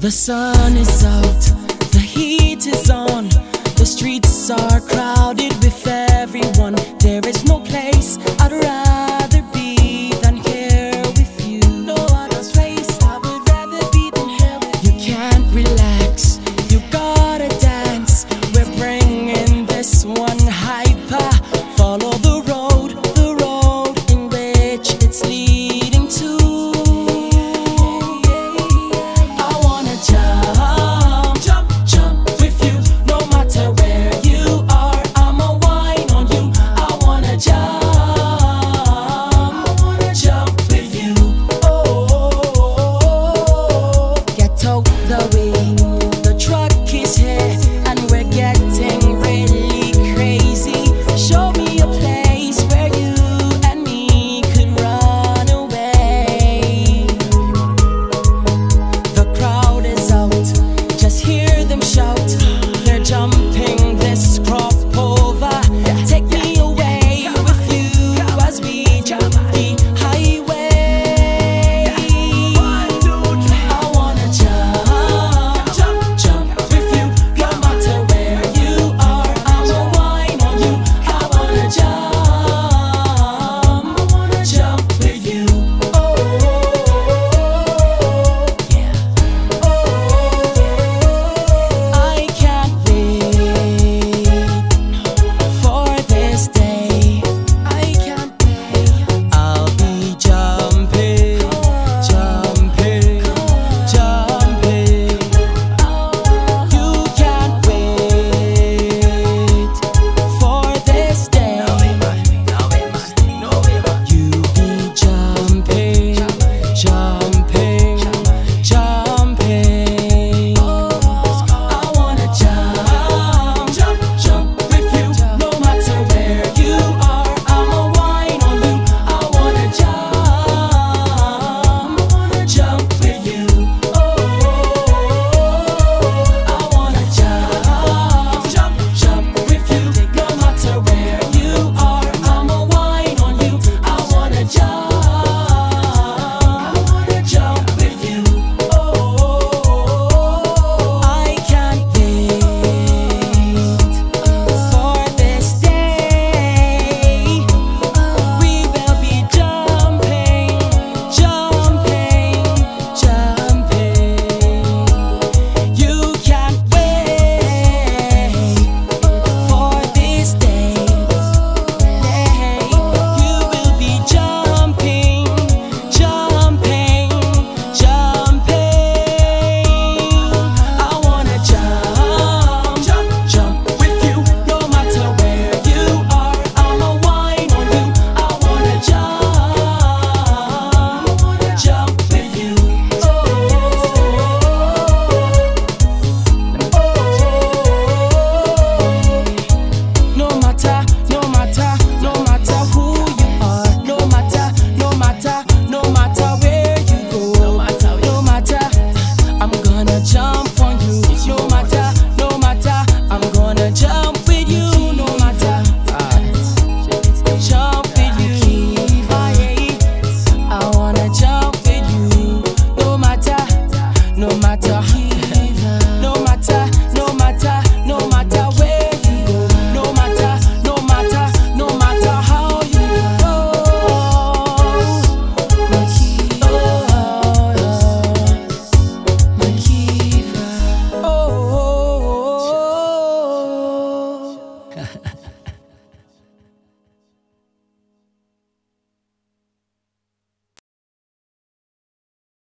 The sun is out, the heat is on, the streets are crowded with everyone. There is no place I'd rather be than here with you. No other place I would rather be than here with you. You can't relax, you gotta dance. We're bringing this one hyper. Follow the road, the road in which it's leading to.